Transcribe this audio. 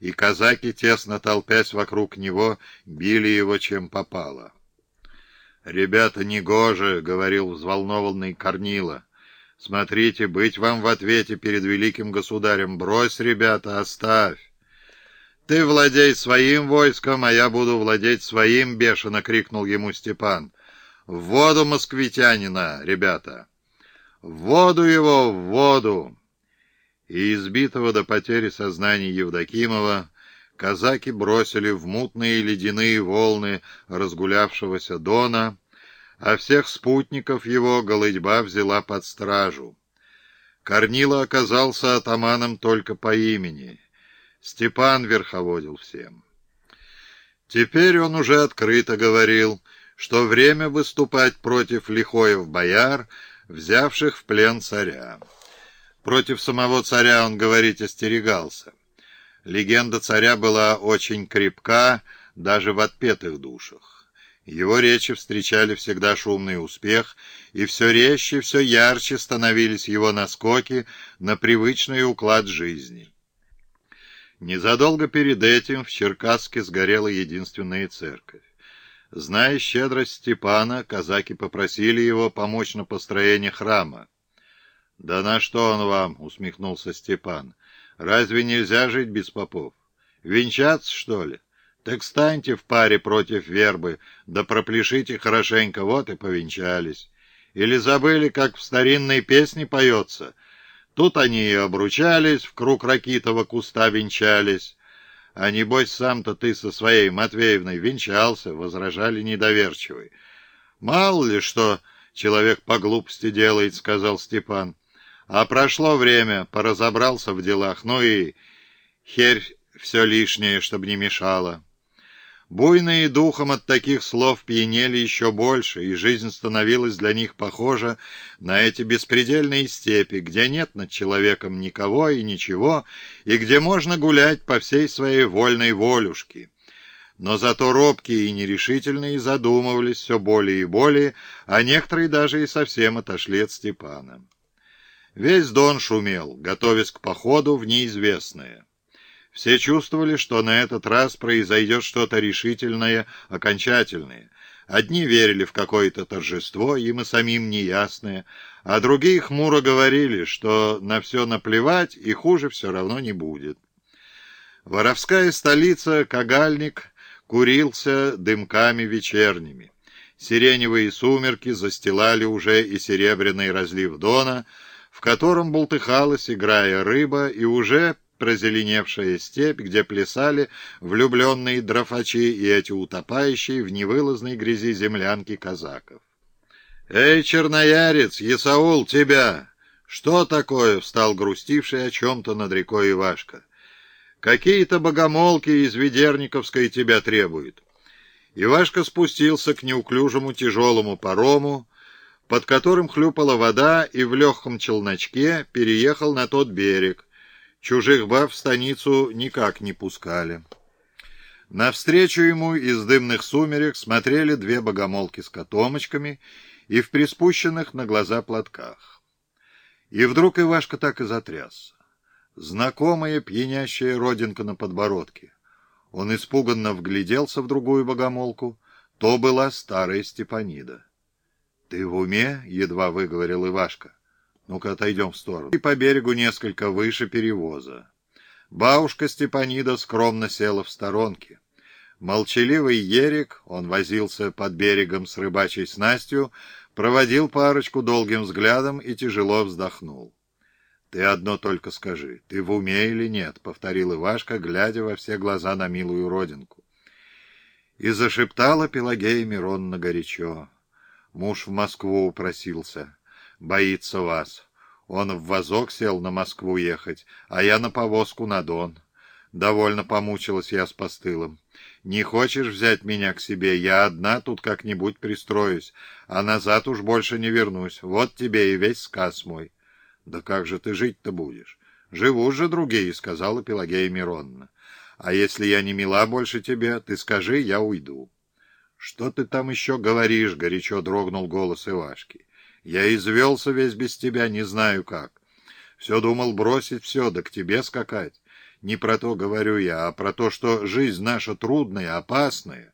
и казаки, тесно толпясь вокруг него, били его чем попало. «Ребята, негоже!» — говорил взволнованный Корнила. «Смотрите, быть вам в ответе перед великим государем. Брось, ребята, оставь!» «Ты владей своим войском, а я буду владеть своим!» — бешено крикнул ему Степан. «В воду москвитянина, ребята! В воду его, в воду!» И избитого до потери сознания Евдокимова казаки бросили в мутные ледяные волны разгулявшегося Дона, а всех спутников его голыдьба взяла под стражу. Корнила оказался атаманом только по имени. Степан верховодил всем. Теперь он уже открыто говорил, что время выступать против лихоев бояр, взявших в плен царя. Против самого царя он говорить остерегался. Легенда царя была очень крепка даже в отпетых душах. Его речи встречали всегда шумный успех, и все резче, все ярче становились его наскоки на привычный уклад жизни. Незадолго перед этим в Черкасске сгорела единственная церковь. Зная щедрость Степана, казаки попросили его помочь на построении храма. «Да на что он вам?» — усмехнулся Степан. Разве нельзя жить без попов? Венчаться, что ли? Так станьте в паре против вербы, да пропляшите хорошенько, вот и повенчались. Или забыли, как в старинной песне поется? Тут они и обручались, в круг ракитого куста венчались. А небось сам-то ты со своей Матвеевной венчался, возражали недоверчивый. Мало ли что человек по глупости делает, сказал Степан. А прошло время, поразобрался в делах, ну и херь все лишнее, чтобы не мешало. Буйные духом от таких слов пьянели еще больше, и жизнь становилась для них похожа на эти беспредельные степи, где нет над человеком никого и ничего, и где можно гулять по всей своей вольной волюшке. Но зато робкие и нерешительные задумывались все более и более, а некоторые даже и совсем отошли от Степана. Весь Дон шумел, готовясь к походу в неизвестное. Все чувствовали, что на этот раз произойдет что-то решительное, окончательное. Одни верили в какое-то торжество, им и самим неясное, а другие хмуро говорили, что на все наплевать и хуже все равно не будет. Воровская столица, Кагальник, курился дымками вечерними. Сиреневые сумерки застилали уже и серебряный разлив Дона — в котором бултыхалась, играя рыба, и уже прозеленевшая степь, где плясали влюбленные дрофачи и эти утопающие в невылазной грязи землянки казаков. «Эй, черноярец, Есаул, тебя!» «Что такое?» — встал грустивший о чем-то над рекой Ивашка. «Какие-то богомолки из Ведерниковской тебя требуют». Ивашка спустился к неуклюжему тяжелому парому, под которым хлюпала вода, и в легком челночке переехал на тот берег. Чужих баб в станицу никак не пускали. Навстречу ему из дымных сумерек смотрели две богомолки с котомочками и в приспущенных на глаза платках. И вдруг Ивашка так и затрясся. Знакомая пьянящая родинка на подбородке. Он испуганно вгляделся в другую богомолку. То была старая Степанида. «Ты в уме?» — едва выговорил Ивашка. «Ну-ка, отойдем в сторону». И по берегу несколько выше перевоза. Бабушка Степанида скромно села в сторонке. Молчаливый Ерик, он возился под берегом с рыбачей снастью, проводил парочку долгим взглядом и тяжело вздохнул. «Ты одно только скажи, ты в уме или нет?» — повторил Ивашка, глядя во все глаза на милую родинку. И зашептала Пелагея Миронна горячо. Муж в Москву упросился. Боится вас. Он в вазок сел на Москву ехать, а я на повозку на Дон. Довольно помучилась я с постылом. Не хочешь взять меня к себе? Я одна тут как-нибудь пристроюсь, а назад уж больше не вернусь. Вот тебе и весь сказ мой. Да как же ты жить-то будешь? Живут же другие, сказала Пелагея Миронна. А если я не мила больше тебе, ты скажи, я уйду. «Что ты там еще говоришь?» — горячо дрогнул голос Ивашки. «Я извелся весь без тебя, не знаю как. Все думал бросить все, да к тебе скакать. Не про то говорю я, а про то, что жизнь наша трудная, опасная,